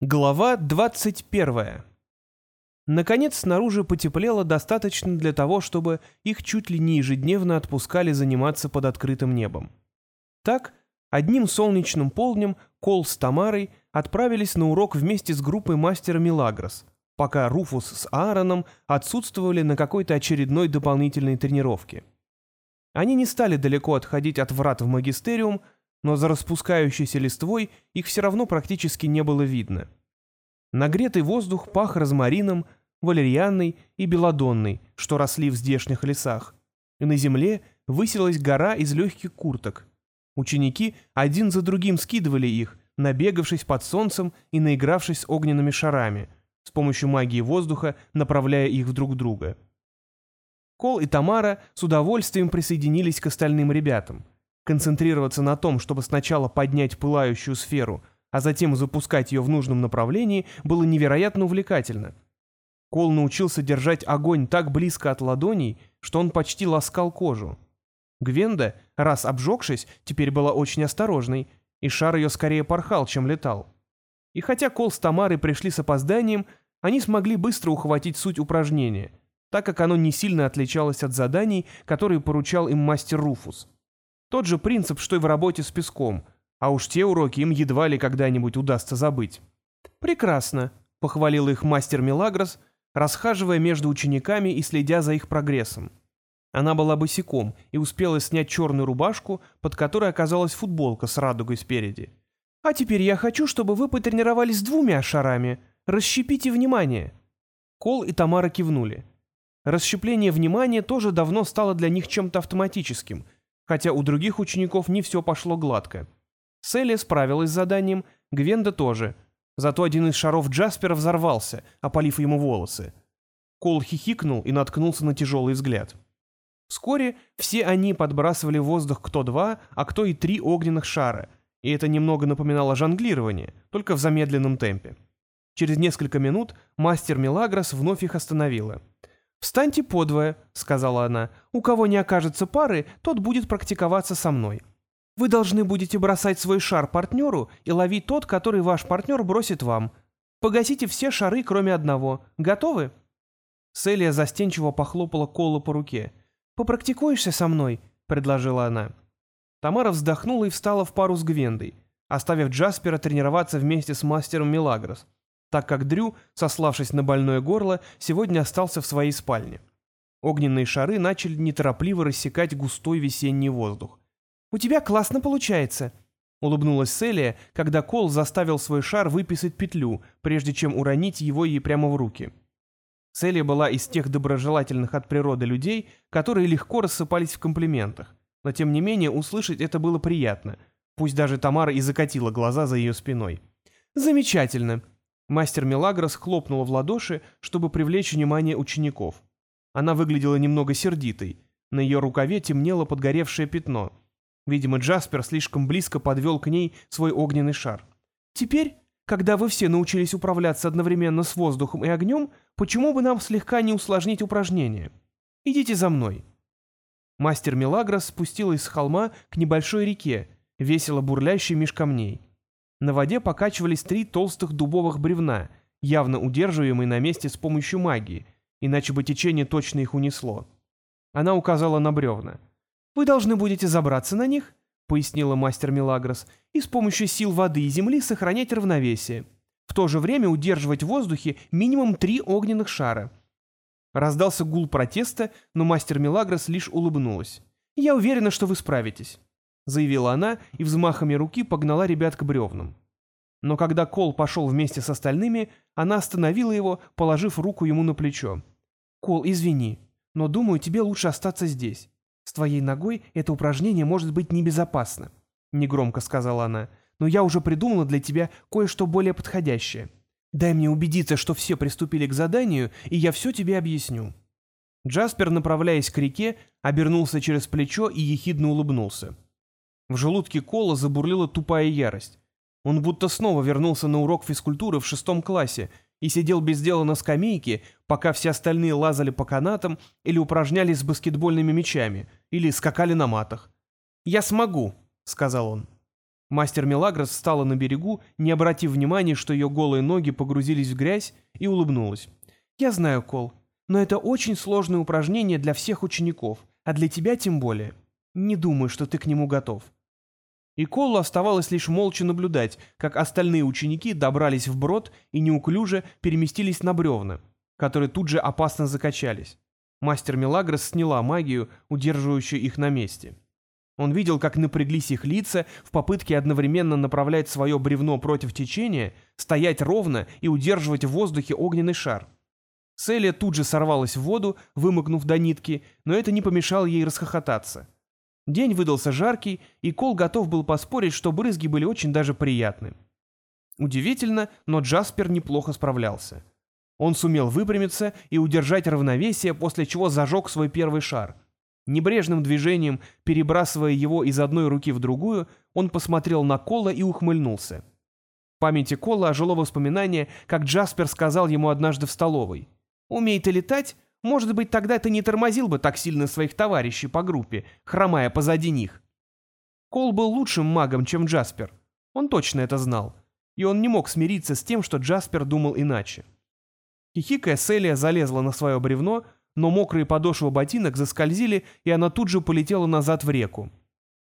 Глава 21. Наконец, снаружи потеплело достаточно для того, чтобы их чуть ли не ежедневно отпускали заниматься под открытым небом. Так, одним солнечным полднем Кол с Тамарой отправились на урок вместе с группой мастера Милагрос, пока Руфус с Аароном отсутствовали на какой-то очередной дополнительной тренировке. Они не стали далеко отходить от врат в магистериум, но за распускающейся листвой их все равно практически не было видно. Нагретый воздух пах розмарином, валерьянной и белодонной, что росли в здешних лесах, и на земле высилась гора из легких курток. Ученики один за другим скидывали их, набегавшись под солнцем и наигравшись огненными шарами, с помощью магии воздуха направляя их друг друга. Кол и Тамара с удовольствием присоединились к остальным ребятам — Концентрироваться на том, чтобы сначала поднять пылающую сферу, а затем запускать ее в нужном направлении, было невероятно увлекательно. Кол научился держать огонь так близко от ладоней, что он почти ласкал кожу. Гвенда, раз обжегшись, теперь была очень осторожной, и шар ее скорее порхал, чем летал. И хотя Кол с Тамарой пришли с опозданием, они смогли быстро ухватить суть упражнения, так как оно не сильно отличалось от заданий, которые поручал им мастер Руфус. Тот же принцип, что и в работе с песком, а уж те уроки им едва ли когда-нибудь удастся забыть. «Прекрасно», — похвалил их мастер Милагрос, расхаживая между учениками и следя за их прогрессом. Она была босиком и успела снять черную рубашку, под которой оказалась футболка с радугой спереди. «А теперь я хочу, чтобы вы потренировались с двумя шарами. Расщепите внимание». Кол и Тамара кивнули. Расщепление внимания тоже давно стало для них чем-то автоматическим — хотя у других учеников не все пошло гладко. Селли справилась с заданием, Гвенда тоже. Зато один из шаров Джаспера взорвался, опалив ему волосы. Кол хихикнул и наткнулся на тяжелый взгляд. Вскоре все они подбрасывали в воздух кто два, а кто и три огненных шара, и это немного напоминало жонглирование, только в замедленном темпе. Через несколько минут мастер Милагрос вновь их остановила — «Встаньте подвое», — сказала она. «У кого не окажется пары, тот будет практиковаться со мной. Вы должны будете бросать свой шар партнеру и ловить тот, который ваш партнер бросит вам. Погасите все шары, кроме одного. Готовы?» Селия застенчиво похлопала Колу по руке. «Попрактикуешься со мной?» — предложила она. Тамара вздохнула и встала в пару с Гвендой, оставив Джаспера тренироваться вместе с мастером Милагрос так как Дрю, сославшись на больное горло, сегодня остался в своей спальне. Огненные шары начали неторопливо рассекать густой весенний воздух. «У тебя классно получается», — улыбнулась Селия, когда Кол заставил свой шар выписать петлю, прежде чем уронить его ей прямо в руки. Селия была из тех доброжелательных от природы людей, которые легко рассыпались в комплиментах, но тем не менее услышать это было приятно, пусть даже Тамара и закатила глаза за ее спиной. «Замечательно», Мастер Мелагрос хлопнула в ладоши, чтобы привлечь внимание учеников. Она выглядела немного сердитой. На ее рукаве темнело подгоревшее пятно. Видимо, Джаспер слишком близко подвел к ней свой огненный шар. «Теперь, когда вы все научились управляться одновременно с воздухом и огнем, почему бы нам слегка не усложнить упражнение? Идите за мной». Мастер Мелагрос спустилась с холма к небольшой реке, весело бурлящей меж камней. На воде покачивались три толстых дубовых бревна, явно удерживаемые на месте с помощью магии, иначе бы течение точно их унесло. Она указала на бревна. «Вы должны будете забраться на них», — пояснила мастер Милагрос, «и с помощью сил воды и земли сохранять равновесие. В то же время удерживать в воздухе минимум три огненных шара». Раздался гул протеста, но мастер Милагрос лишь улыбнулась. «Я уверена, что вы справитесь» заявила она и взмахами руки погнала ребят к бревнам. Но когда Кол пошел вместе с остальными, она остановила его, положив руку ему на плечо. «Кол, извини, но думаю, тебе лучше остаться здесь. С твоей ногой это упражнение может быть небезопасно», — негромко сказала она. «Но я уже придумала для тебя кое-что более подходящее. Дай мне убедиться, что все приступили к заданию, и я все тебе объясню». Джаспер, направляясь к реке, обернулся через плечо и ехидно улыбнулся. В желудке Кола забурлила тупая ярость. Он будто снова вернулся на урок физкультуры в шестом классе и сидел без дела на скамейке, пока все остальные лазали по канатам или упражнялись с баскетбольными мячами, или скакали на матах. «Я смогу», — сказал он. Мастер Мелагрос встала на берегу, не обратив внимания, что ее голые ноги погрузились в грязь, и улыбнулась. «Я знаю, Кол, но это очень сложное упражнение для всех учеников, а для тебя тем более. Не думаю, что ты к нему готов». И Колу оставалось лишь молча наблюдать, как остальные ученики добрались в брод и неуклюже переместились на бревна, которые тут же опасно закачались. Мастер Мелагрос сняла магию, удерживающую их на месте. Он видел, как напряглись их лица в попытке одновременно направлять свое бревно против течения, стоять ровно и удерживать в воздухе огненный шар. Селия тут же сорвалась в воду, вымокнув до нитки, но это не помешало ей расхохотаться. День выдался жаркий, и Кол готов был поспорить, что брызги были очень даже приятны. Удивительно, но Джаспер неплохо справлялся. Он сумел выпрямиться и удержать равновесие, после чего зажег свой первый шар. Небрежным движением, перебрасывая его из одной руки в другую, он посмотрел на Кола и ухмыльнулся. В памяти Кола ожило воспоминание, как Джаспер сказал ему однажды в столовой. «Умей ты летать, может быть, тогда ты не тормозил бы так сильно своих товарищей по группе, хромая позади них. Кол был лучшим магом, чем Джаспер. Он точно это знал. И он не мог смириться с тем, что Джаспер думал иначе. Хихикая, Селия залезла на свое бревно, но мокрые подошвы ботинок заскользили, и она тут же полетела назад в реку.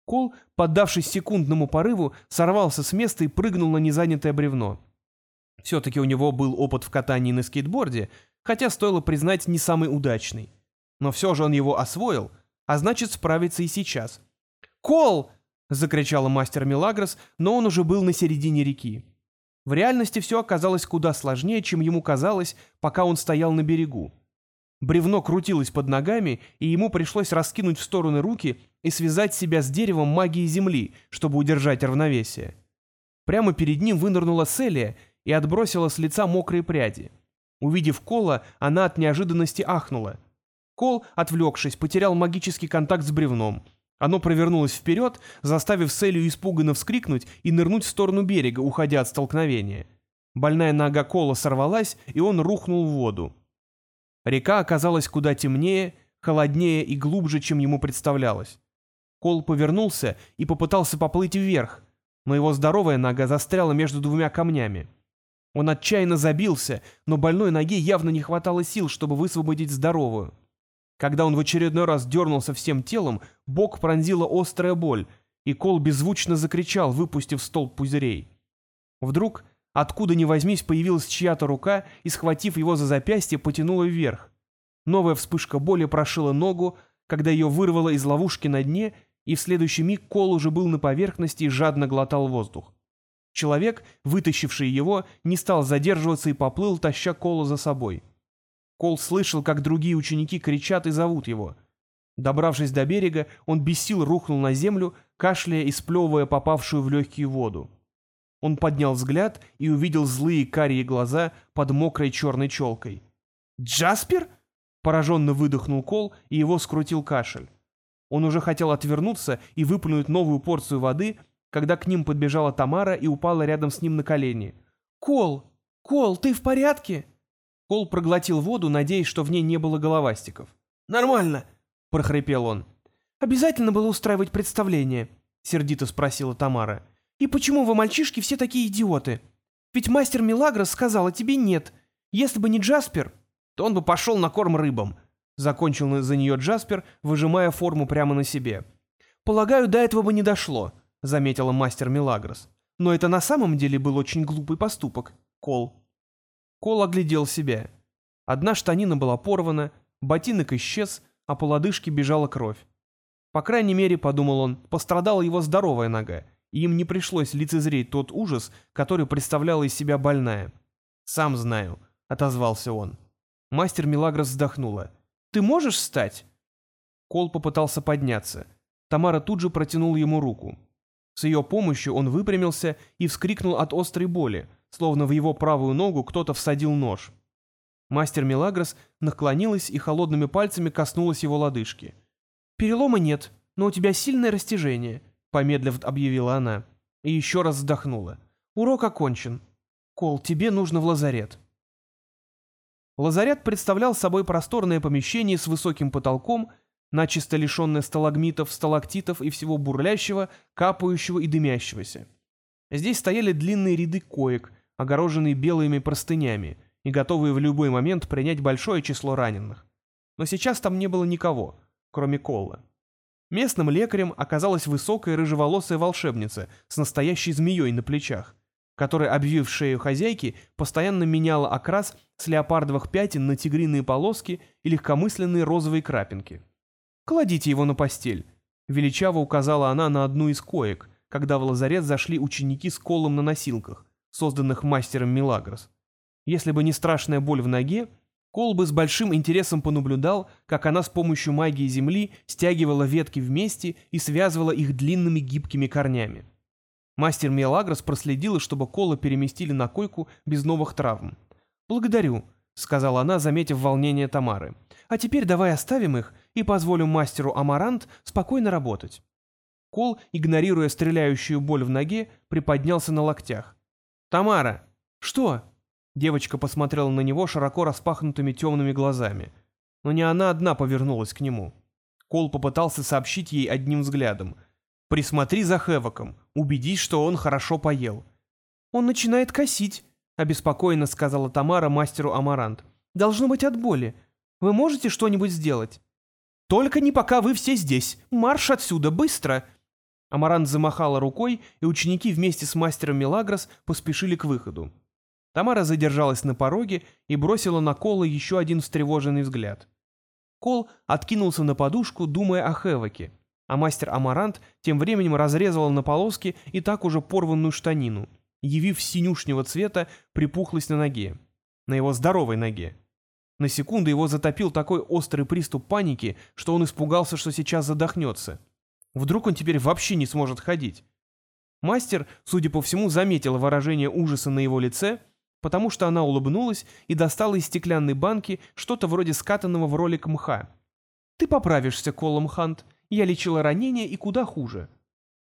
Кол, поддавшись секундному порыву, сорвался с места и прыгнул на незанятое бревно. Все-таки у него был опыт в катании на скейтборде, хотя стоило признать не самый удачный. Но все же он его освоил, а значит справится и сейчас. «Кол!» — закричала мастер Мелагрос, но он уже был на середине реки. В реальности все оказалось куда сложнее, чем ему казалось, пока он стоял на берегу. Бревно крутилось под ногами, и ему пришлось раскинуть в стороны руки и связать себя с деревом магии земли, чтобы удержать равновесие. Прямо перед ним вынырнула Селия и отбросила с лица мокрые пряди. Увидев Кола, она от неожиданности ахнула. Кол, отвлекшись, потерял магический контакт с бревном. Оно провернулось вперед, заставив Селию испуганно вскрикнуть и нырнуть в сторону берега, уходя от столкновения. Больная нога Кола сорвалась, и он рухнул в воду. Река оказалась куда темнее, холоднее и глубже, чем ему представлялось. Кол повернулся и попытался поплыть вверх, но его здоровая нога застряла между двумя камнями. Он отчаянно забился, но больной ноге явно не хватало сил, чтобы высвободить здоровую. Когда он в очередной раз дернулся всем телом, бок пронзила острая боль, и Кол беззвучно закричал, выпустив столб пузырей. Вдруг, откуда ни возьмись, появилась чья-то рука и, схватив его за запястье, потянула вверх. Новая вспышка боли прошила ногу, когда ее вырвало из ловушки на дне, и в следующий миг Кол уже был на поверхности и жадно глотал воздух. Человек, вытащивший его, не стал задерживаться и поплыл, таща Кола за собой. Кол слышал, как другие ученики кричат и зовут его. Добравшись до берега, он без сил рухнул на землю, кашляя и сплевывая попавшую в легкие воду. Он поднял взгляд и увидел злые карие глаза под мокрой черной челкой. «Джаспер?» — пораженно выдохнул Кол, и его скрутил кашель. Он уже хотел отвернуться и выплюнуть новую порцию воды, когда к ним подбежала Тамара и упала рядом с ним на колени. «Кол! Кол, ты в порядке?» Кол проглотил воду, надеясь, что в ней не было головастиков. «Нормально!» — прохрипел он. «Обязательно было устраивать представление?» — сердито спросила Тамара. «И почему вы, мальчишки, все такие идиоты? Ведь мастер Милагрос сказал, а тебе нет. Если бы не Джаспер, то он бы пошел на корм рыбам», — закончил за нее Джаспер, выжимая форму прямо на себе. «Полагаю, до этого бы не дошло», — заметила мастер Милагрос. «Но это на самом деле был очень глупый поступок, Кол». Кол оглядел себя. Одна штанина была порвана, ботинок исчез, а по лодыжке бежала кровь. По крайней мере, подумал он, пострадала его здоровая нога, и им не пришлось лицезреть тот ужас, который представляла из себя больная. «Сам знаю», — отозвался он. Мастер Милагрос вздохнула. «Ты можешь встать?» Кол попытался подняться. Тамара тут же протянула ему руку. С ее помощью он выпрямился и вскрикнул от острой боли, словно в его правую ногу кто-то всадил нож. Мастер Мелагрос наклонилась и холодными пальцами коснулась его лодыжки. «Перелома нет, но у тебя сильное растяжение», — помедлив объявила она. И еще раз вздохнула. «Урок окончен. Кол, тебе нужно в лазарет». Лазарет представлял собой просторное помещение с высоким потолком, начисто лишенная сталагмитов, сталактитов и всего бурлящего, капающего и дымящегося. Здесь стояли длинные ряды коек, огороженные белыми простынями и готовые в любой момент принять большое число раненых. Но сейчас там не было никого, кроме Колла. Местным лекарем оказалась высокая рыжеволосая волшебница с настоящей змеей на плечах, которая, обвив шею хозяйки, постоянно меняла окрас с леопардовых пятен на тигриные полоски и легкомысленные розовые крапинки. «Кладите его на постель», — величаво указала она на одну из коек, когда в лазарет зашли ученики с колом на носилках, созданных мастером Милагрос. Если бы не страшная боль в ноге, Кол бы с большим интересом понаблюдал, как она с помощью магии земли стягивала ветки вместе и связывала их длинными гибкими корнями. Мастер Мелагрос проследила, чтобы Кола переместили на койку без новых травм. «Благодарю», — сказала она, заметив волнение Тамары. «А теперь давай оставим их и позволим мастеру Амарант спокойно работать». Кол, игнорируя стреляющую боль в ноге, приподнялся на локтях. «Тамара!» «Что?» Девочка посмотрела на него широко распахнутыми темными глазами. Но не она одна повернулась к нему. Кол попытался сообщить ей одним взглядом. «Присмотри за Хэвоком, убедись, что он хорошо поел». «Он начинает косить», — обеспокоенно сказала Тамара мастеру Амарант. «Должно быть от боли. Вы можете что-нибудь сделать?» «Только не пока вы все здесь. Марш отсюда, быстро!» Амарант замахала рукой, и ученики вместе с мастером Мелагрос поспешили к выходу. Тамара задержалась на пороге и бросила на Кола еще один встревоженный взгляд. Кол откинулся на подушку, думая о Хевоке, а мастер Амарант тем временем разрезала на полоски и так уже порванную штанину, явив синюшнего цвета припухлость на ноге, на его здоровой ноге. На секунду его затопил такой острый приступ паники, что он испугался, что сейчас задохнется. Вдруг он теперь вообще не сможет ходить. Мастер, судя по всему, заметил выражение ужаса на его лице, потому что она улыбнулась и достала из стеклянной банки что-то вроде скатанного в ролик мха. «Ты поправишься, Колом Хант. Я лечила ранение и куда хуже».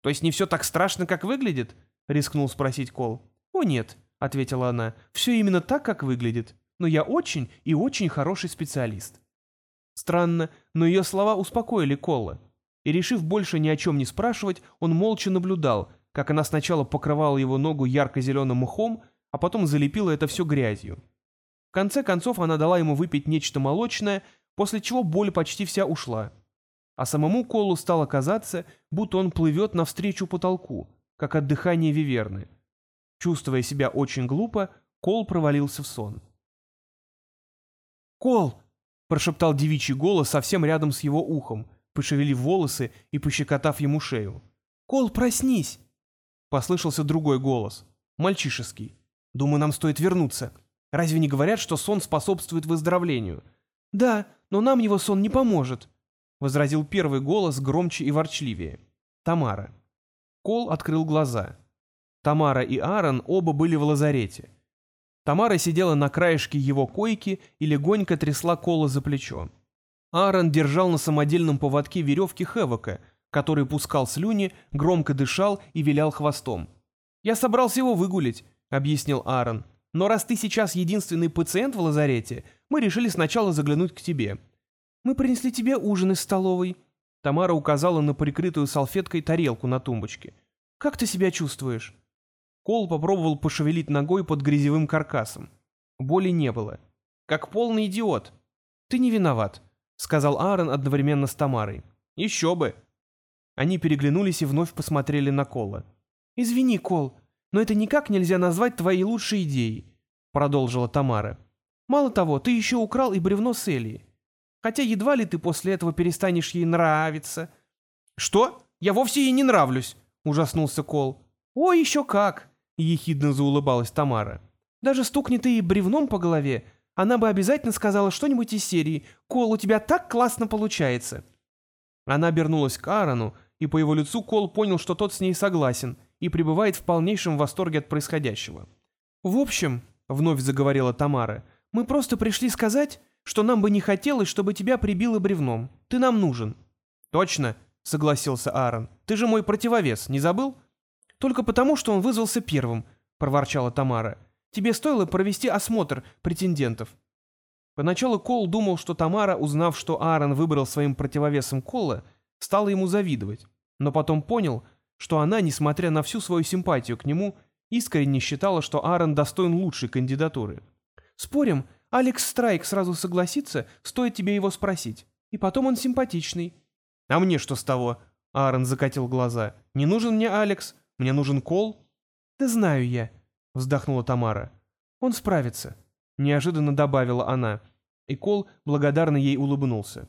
«То есть не все так страшно, как выглядит?» — рискнул спросить Кол. «О нет», — ответила она, — «все именно так, как выглядит. Но я очень и очень хороший специалист». Странно, но ее слова успокоили Колла и, решив больше ни о чем не спрашивать, он молча наблюдал, как она сначала покрывала его ногу ярко-зеленым мхом, а потом залепила это все грязью. В конце концов она дала ему выпить нечто молочное, после чего боль почти вся ушла. А самому Колу стало казаться, будто он плывет навстречу потолку, как от дыхания виверны. Чувствуя себя очень глупо, Кол провалился в сон. «Кол!» — прошептал девичий голос совсем рядом с его ухом, пошевелив волосы и пощекотав ему шею. «Кол, проснись!» Послышался другой голос, мальчишеский. «Думаю, нам стоит вернуться. Разве не говорят, что сон способствует выздоровлению?» «Да, но нам его сон не поможет», — возразил первый голос громче и ворчливее. Тамара. Кол открыл глаза. Тамара и Аарон оба были в лазарете. Тамара сидела на краешке его койки и легонько трясла Кола за плечо. Аарон держал на самодельном поводке веревки Хевока, который пускал слюни, громко дышал и вилял хвостом. «Я собрался его выгулить», — объяснил Аарон. «Но раз ты сейчас единственный пациент в лазарете, мы решили сначала заглянуть к тебе». «Мы принесли тебе ужин из столовой». Тамара указала на прикрытую салфеткой тарелку на тумбочке. «Как ты себя чувствуешь?» Кол попробовал пошевелить ногой под грязевым каркасом. Боли не было. «Как полный идиот». «Ты не виноват», — сказал Аарон одновременно с Тамарой. «Еще бы!» Они переглянулись и вновь посмотрели на Кола. «Извини, Кол, но это никак нельзя назвать твоей лучшей идеей», — продолжила Тамара. «Мало того, ты еще украл и бревно с Элии. Хотя едва ли ты после этого перестанешь ей нравиться». «Что? Я вовсе ей не нравлюсь», — ужаснулся Кол. «О, еще как!» — ехидно заулыбалась Тамара. «Даже стукни ты бревном по голове, она бы обязательно сказала что-нибудь из серии «Кол, у тебя так классно получается». Она обернулась к Аарону, и по его лицу Кол понял, что тот с ней согласен и пребывает в полнейшем восторге от происходящего. «В общем», — вновь заговорила Тамара, — «мы просто пришли сказать, что нам бы не хотелось, чтобы тебя прибило бревном. Ты нам нужен». «Точно», — согласился Аарон. «Ты же мой противовес, не забыл?» «Только потому, что он вызвался первым», — проворчала Тамара. Тебе стоило провести осмотр претендентов». Поначалу Кол думал, что Тамара, узнав, что Аарон выбрал своим противовесом Кола, стала ему завидовать, но потом понял, что она, несмотря на всю свою симпатию к нему, искренне считала, что Аарон достоин лучшей кандидатуры. «Спорим, Алекс Страйк сразу согласится, стоит тебе его спросить. И потом он симпатичный». «А мне что с того?» Аарон закатил глаза. «Не нужен мне Алекс, мне нужен Кол». «Да знаю я», — вздохнула Тамара. «Он справится», — неожиданно добавила она. И Кол благодарно ей улыбнулся.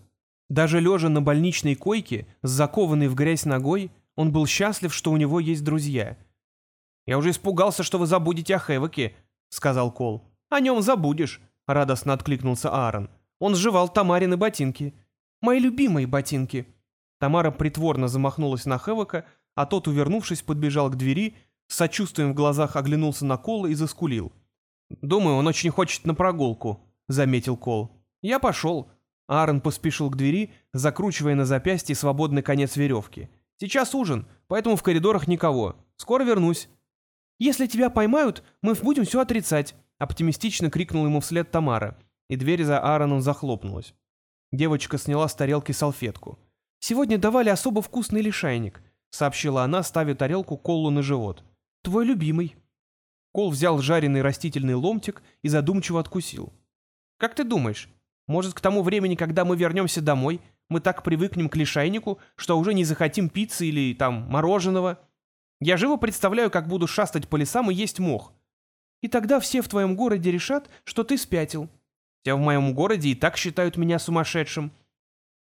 Даже лежа на больничной койке, с закованной в грязь ногой, он был счастлив, что у него есть друзья. «Я уже испугался, что вы забудете о Хэвоке», — сказал Кол. «О нем забудешь», — радостно откликнулся Аарон. «Он сживал Тамарины ботинки». «Мои любимые ботинки». Тамара притворно замахнулась на Хэвока, а тот, увернувшись, подбежал к двери, с сочувствием в глазах оглянулся на Кола и заскулил. «Думаю, он очень хочет на прогулку», — заметил Кол. «Я пошел». Аарон поспешил к двери, закручивая на запястье свободный конец веревки. «Сейчас ужин, поэтому в коридорах никого. Скоро вернусь». «Если тебя поймают, мы будем все отрицать», — оптимистично крикнул ему вслед Тамара, и дверь за Аароном захлопнулась. Девочка сняла с тарелки салфетку. «Сегодня давали особо вкусный лишайник», — сообщила она, ставя тарелку Колу на живот. «Твой любимый». Кол взял жареный растительный ломтик и задумчиво откусил. «Как ты думаешь, может, к тому времени, когда мы вернемся домой, мы так привыкнем к лишайнику, что уже не захотим пиццы или, там, мороженого?» Я живо представляю, как буду шастать по лесам и есть мох. И тогда все в твоем городе решат, что ты спятил. Все в моем городе и так считают меня сумасшедшим.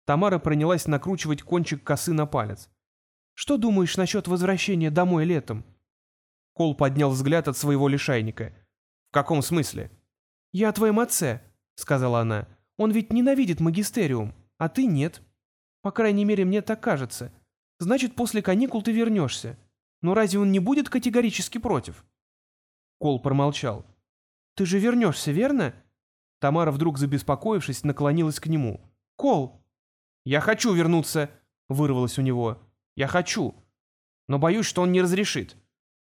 Тамара принялась накручивать кончик косы на палец. Что думаешь насчет возвращения домой летом? Кол поднял взгляд от своего лишайника. В каком смысле? Я о твоем отце, сказала она. Он ведь ненавидит магистериум, а ты нет. По крайней мере, мне так кажется. Значит, после каникул ты вернешься. Но разве он не будет категорически против?» Кол промолчал. «Ты же вернешься, верно?» Тамара, вдруг забеспокоившись, наклонилась к нему. «Кол!» «Я хочу вернуться!» — вырвалось у него. «Я хочу! Но боюсь, что он не разрешит.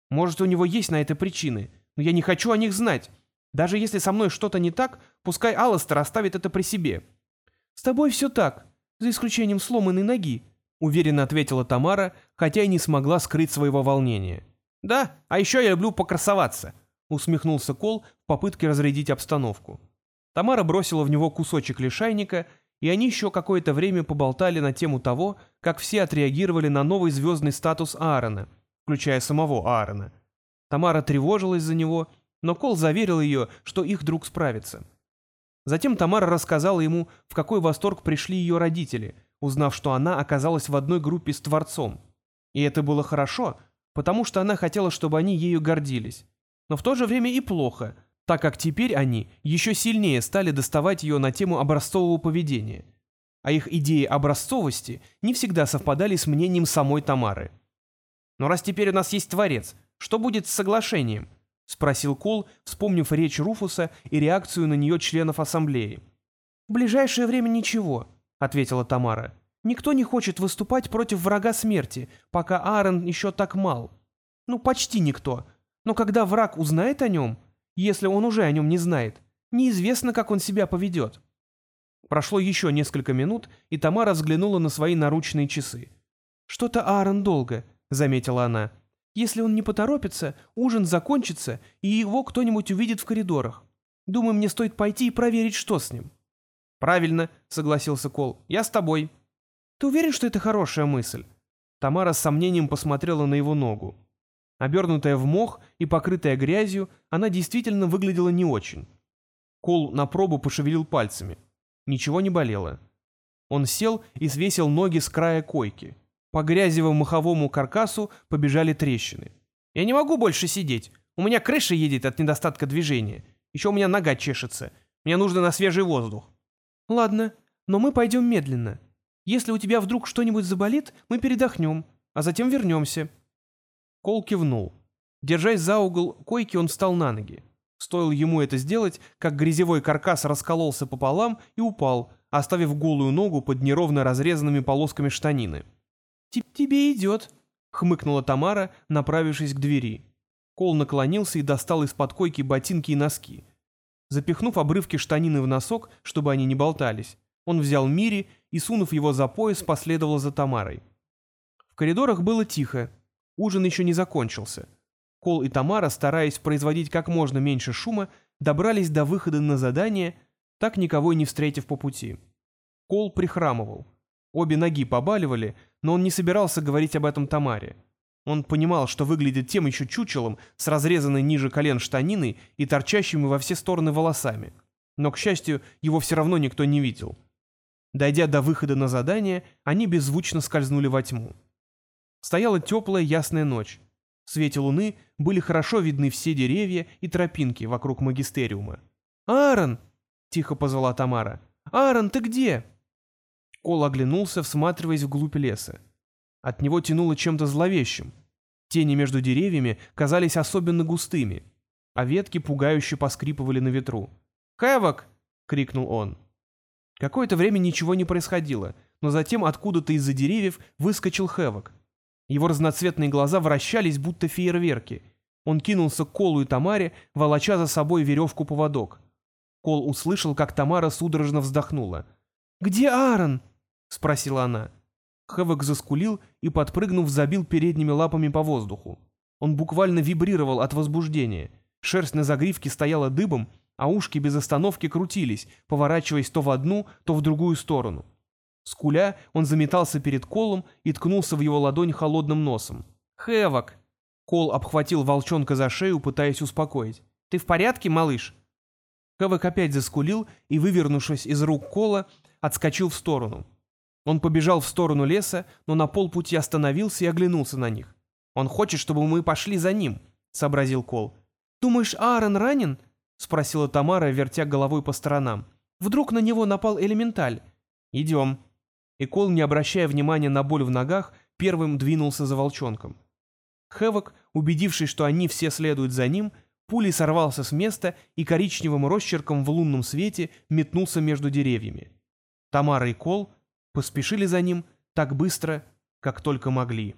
Может, у него есть на это причины, но я не хочу о них знать. Даже если со мной что-то не так, пускай Алластер оставит это при себе». «С тобой все так, за исключением сломанной ноги», — уверенно ответила Тамара, хотя и не смогла скрыть своего волнения. «Да, а еще я люблю покрасоваться», — усмехнулся Кол в попытке разрядить обстановку. Тамара бросила в него кусочек лишайника, и они еще какое-то время поболтали на тему того, как все отреагировали на новый звездный статус Аарона, включая самого Аарона. Тамара тревожилась за него, но Кол заверил ее, что их друг справится. Затем Тамара рассказала ему, в какой восторг пришли ее родители — узнав, что она оказалась в одной группе с Творцом. И это было хорошо, потому что она хотела, чтобы они ею гордились. Но в то же время и плохо, так как теперь они еще сильнее стали доставать ее на тему образцового поведения. А их идеи образцовости не всегда совпадали с мнением самой Тамары. «Но раз теперь у нас есть Творец, что будет с соглашением?» — спросил Кол, вспомнив речь Руфуса и реакцию на нее членов ассамблеи. «В ближайшее время ничего», — ответила Тамара. «Никто не хочет выступать против врага смерти, пока Аарон еще так мал. Ну, почти никто. Но когда враг узнает о нем, если он уже о нем не знает, неизвестно, как он себя поведет». Прошло еще несколько минут, и Тамара взглянула на свои наручные часы. «Что-то Аарон долго», — заметила она. «Если он не поторопится, ужин закончится, и его кто-нибудь увидит в коридорах. Думаю, мне стоит пойти и проверить, что с ним». «Правильно», — согласился Кол. «Я с тобой». «Ты уверен, что это хорошая мысль?» Тамара с сомнением посмотрела на его ногу. Обернутая в мох и покрытая грязью, она действительно выглядела не очень. Кол на пробу пошевелил пальцами. Ничего не болело. Он сел и свесил ноги с края койки. По грязевому маховому каркасу побежали трещины. «Я не могу больше сидеть. У меня крыша едет от недостатка движения. Еще у меня нога чешется. Мне нужно на свежий воздух». «Ладно, но мы пойдем медленно. Если у тебя вдруг что-нибудь заболит, мы передохнем, а затем вернемся». Кол кивнул. Держась за угол койки, он встал на ноги. Стоило ему это сделать, как грязевой каркас раскололся пополам и упал, оставив голую ногу под неровно разрезанными полосками штанины. «Тебе идет», — хмыкнула Тамара, направившись к двери. Кол наклонился и достал из-под койки ботинки и носки. Запихнув обрывки штанины в носок, чтобы они не болтались, он взял Мири и, сунув его за пояс, последовал за Тамарой. В коридорах было тихо, ужин еще не закончился. Кол и Тамара, стараясь производить как можно меньше шума, добрались до выхода на задание, так никого и не встретив по пути. Кол прихрамывал. Обе ноги побаливали, но он не собирался говорить об этом Тамаре. Он понимал, что выглядит тем еще чучелом с разрезанной ниже колен штаниной и торчащими во все стороны волосами. Но, к счастью, его все равно никто не видел. Дойдя до выхода на задание, они беззвучно скользнули во тьму. Стояла теплая ясная ночь. В свете луны были хорошо видны все деревья и тропинки вокруг магистериума. «Аарон!» — тихо позвала Тамара. «Аарон, ты где?» Кол оглянулся, всматриваясь вглубь леса. От него тянуло чем-то зловещим. Тени между деревьями казались особенно густыми, а ветки пугающе поскрипывали на ветру. «Хэвок!» — крикнул он. Какое-то время ничего не происходило, но затем откуда-то из-за деревьев выскочил Хэвок. Его разноцветные глаза вращались, будто фейерверки. Он кинулся к Колу и Тамаре, волоча за собой веревку-поводок. Кол услышал, как Тамара судорожно вздохнула. «Где Аарон?» — спросила она. Хэвок заскулил и, подпрыгнув, забил передними лапами по воздуху. Он буквально вибрировал от возбуждения. Шерсть на загривке стояла дыбом, а ушки без остановки крутились, поворачиваясь то в одну, то в другую сторону. Скуля, он заметался перед Колом и ткнулся в его ладонь холодным носом. «Хэвок!» Кол обхватил волчонка за шею, пытаясь успокоить. «Ты в порядке, малыш?» Хэвок опять заскулил и, вывернувшись из рук Кола, отскочил в сторону. Он побежал в сторону леса, но на полпути остановился и оглянулся на них. «Он хочет, чтобы мы пошли за ним», — сообразил Кол. «Думаешь, Аарон ранен?» — спросила Тамара, вертя головой по сторонам. «Вдруг на него напал элементаль?» «Идем». И Кол, не обращая внимания на боль в ногах, первым двинулся за волчонком. Хэвок, убедившись, что они все следуют за ним, пулей сорвался с места и коричневым росчерком в лунном свете метнулся между деревьями. Тамара и Кол поспешили за ним так быстро, как только могли.